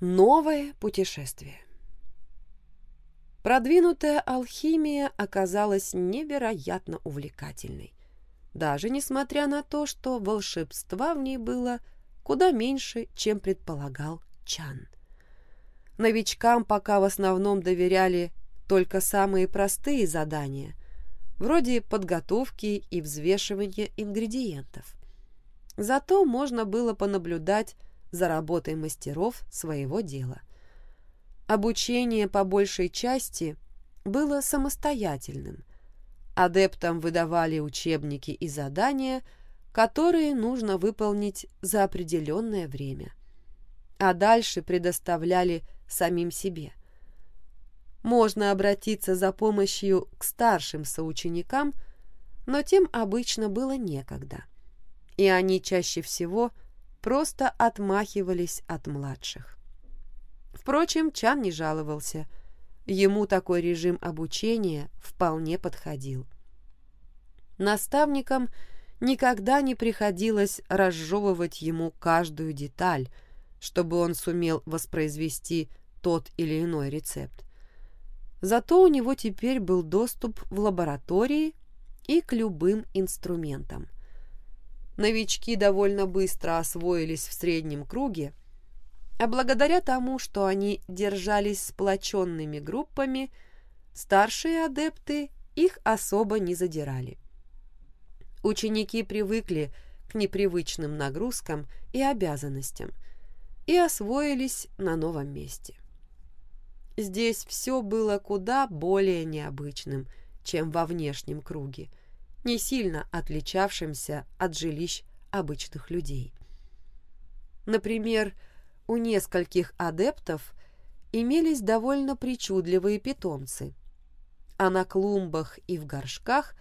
Новое путешествие. Продвинутая алхимия оказалась невероятно увлекательной, даже несмотря на то, что волшебства в ней было куда меньше, чем предполагал Чан. Новичкам пока в основном доверяли только самые простые задания, вроде подготовки и взвешивания ингредиентов. Зато можно было понаблюдать за работой мастеров своего дела. Обучение по большей части было самостоятельным. Адептам выдавали учебники и задания, которые нужно выполнить за определенное время, а дальше предоставляли самим себе. Можно обратиться за помощью к старшим соученикам, но тем обычно было некогда, и они чаще всего просто отмахивались от младших. Впрочем, Чан не жаловался. Ему такой режим обучения вполне подходил. Наставникам никогда не приходилось разжевывать ему каждую деталь, чтобы он сумел воспроизвести тот или иной рецепт. Зато у него теперь был доступ в лаборатории и к любым инструментам. Новички довольно быстро освоились в среднем круге, а благодаря тому, что они держались сплоченными группами, старшие адепты их особо не задирали. Ученики привыкли к непривычным нагрузкам и обязанностям и освоились на новом месте. Здесь все было куда более необычным, чем во внешнем круге, не сильно отличавшимся от жилищ обычных людей. Например, у нескольких адептов имелись довольно причудливые питомцы, а на клумбах и в горшках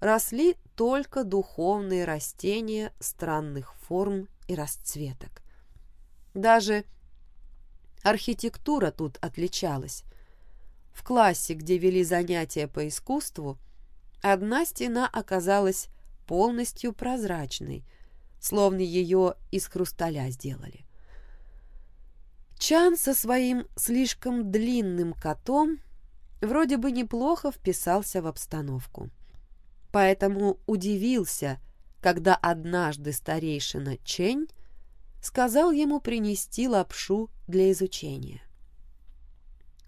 росли только духовные растения странных форм и расцветок. Даже Архитектура тут отличалась. В классе, где вели занятия по искусству, одна стена оказалась полностью прозрачной, словно ее из хрусталя сделали. Чан со своим слишком длинным котом вроде бы неплохо вписался в обстановку. Поэтому удивился, когда однажды старейшина Чень сказал ему принести лапшу для изучения.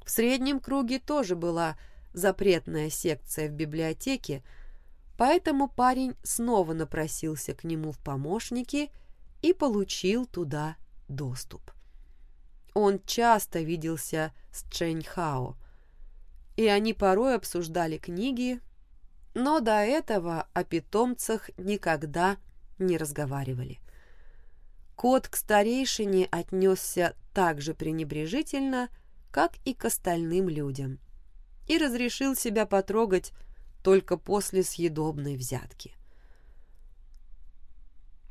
В среднем круге тоже была запретная секция в библиотеке, поэтому парень снова напросился к нему в помощники и получил туда доступ. Он часто виделся с Чэньхао, и они порой обсуждали книги, но до этого о питомцах никогда не разговаривали. Кот к старейшине отнесся так же пренебрежительно, как и к остальным людям, и разрешил себя потрогать только после съедобной взятки.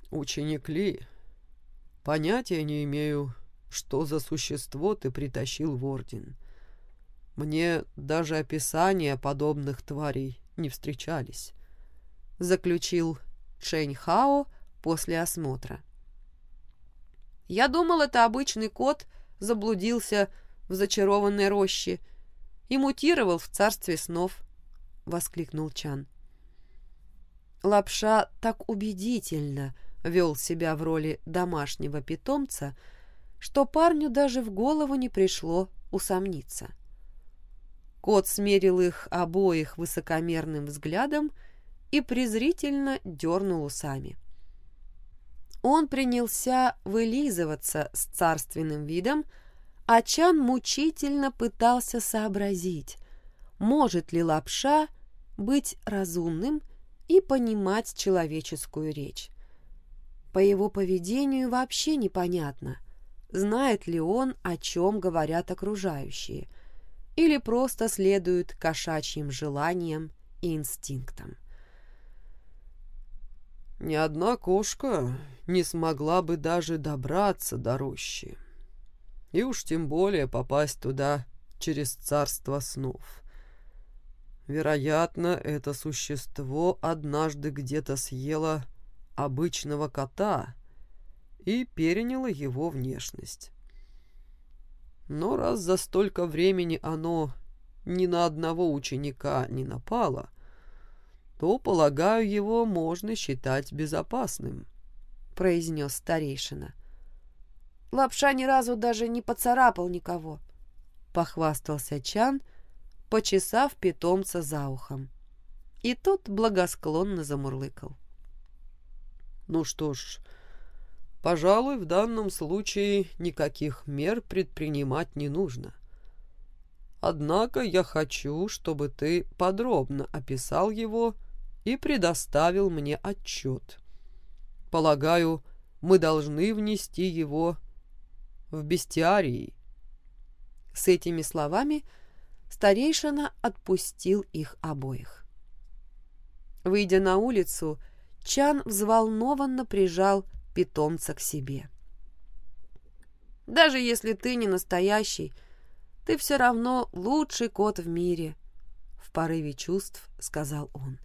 «Ученик Ли, понятия не имею, что за существо ты притащил в Орден. Мне даже описания подобных тварей не встречались», — заключил Чэнь Хао после осмотра. Я думал, это обычный кот заблудился в зачарованной роще и мутировал в царстве снов, — воскликнул Чан. Лапша так убедительно вел себя в роли домашнего питомца, что парню даже в голову не пришло усомниться. Кот смерил их обоих высокомерным взглядом и презрительно дернул усами. — он принялся вылизываться с царственным видом, а Чан мучительно пытался сообразить, может ли лапша быть разумным и понимать человеческую речь. По его поведению вообще непонятно, знает ли он, о чем говорят окружающие, или просто следует кошачьим желаниям и инстинктам. Ни одна кошка не смогла бы даже добраться до рощи. И уж тем более попасть туда через царство снов. Вероятно, это существо однажды где-то съело обычного кота и переняло его внешность. Но раз за столько времени оно ни на одного ученика не напало, то, полагаю, его можно считать безопасным», — произнес старейшина. «Лапша ни разу даже не поцарапал никого», — похвастался Чан, почесав питомца за ухом. И тот благосклонно замурлыкал. «Ну что ж, пожалуй, в данном случае никаких мер предпринимать не нужно. Однако я хочу, чтобы ты подробно описал его и предоставил мне отчет. Полагаю, мы должны внести его в бестиарий. С этими словами старейшина отпустил их обоих. Выйдя на улицу, Чан взволнованно прижал питомца к себе. «Даже если ты не настоящий, ты все равно лучший кот в мире», — в порыве чувств сказал он.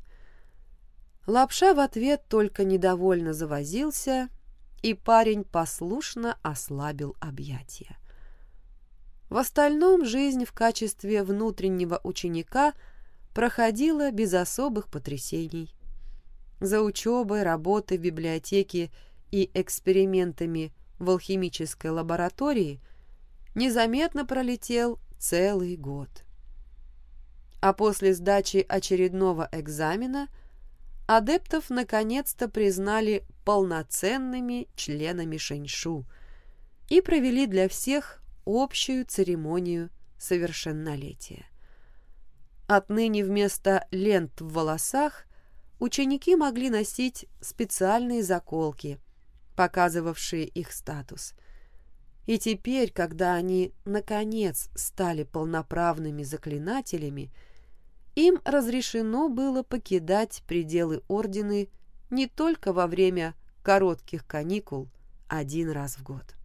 Лапша в ответ только недовольно завозился, и парень послушно ослабил объятия. В остальном жизнь в качестве внутреннего ученика проходила без особых потрясений. За учебой, работой в библиотеке и экспериментами в алхимической лаборатории незаметно пролетел целый год. А после сдачи очередного экзамена – адептов наконец-то признали полноценными членами Шэньшу и провели для всех общую церемонию совершеннолетия. Отныне вместо лент в волосах ученики могли носить специальные заколки, показывавшие их статус. И теперь, когда они, наконец, стали полноправными заклинателями, им разрешено было покидать пределы Ордены не только во время коротких каникул один раз в год.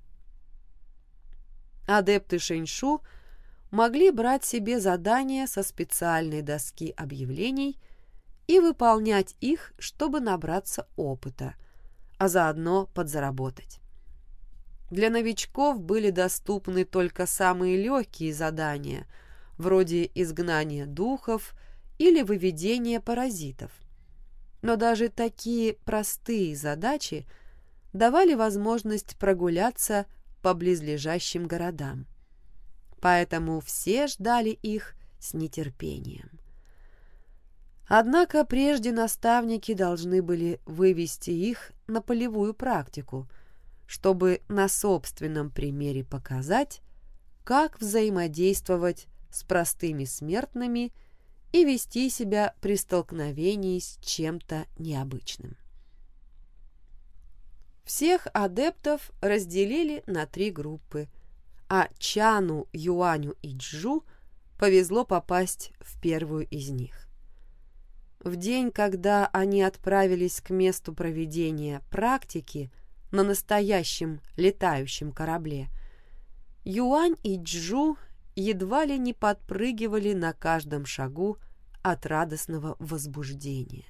Адепты Шэньшу могли брать себе задания со специальной доски объявлений и выполнять их, чтобы набраться опыта, а заодно подзаработать. Для новичков были доступны только самые легкие задания – вроде изгнания духов или выведения паразитов. Но даже такие простые задачи давали возможность прогуляться по близлежащим городам. Поэтому все ждали их с нетерпением. Однако прежде наставники должны были вывести их на полевую практику, чтобы на собственном примере показать, как взаимодействовать с простыми смертными и вести себя при столкновении с чем-то необычным. Всех адептов разделили на три группы, а Чану, Юаню и Джу повезло попасть в первую из них. В день, когда они отправились к месту проведения практики на настоящем летающем корабле, Юань и Джу едва ли не подпрыгивали на каждом шагу от радостного возбуждения.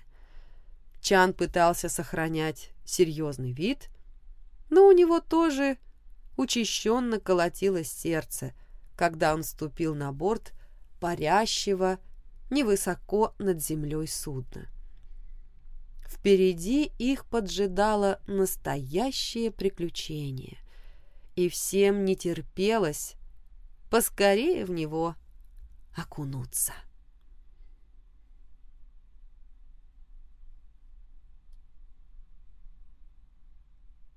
Чан пытался сохранять серьезный вид, но у него тоже учащенно колотилось сердце, когда он ступил на борт парящего невысоко над землей судна. Впереди их поджидало настоящее приключение, и всем не терпелось поскорее в него окунуться.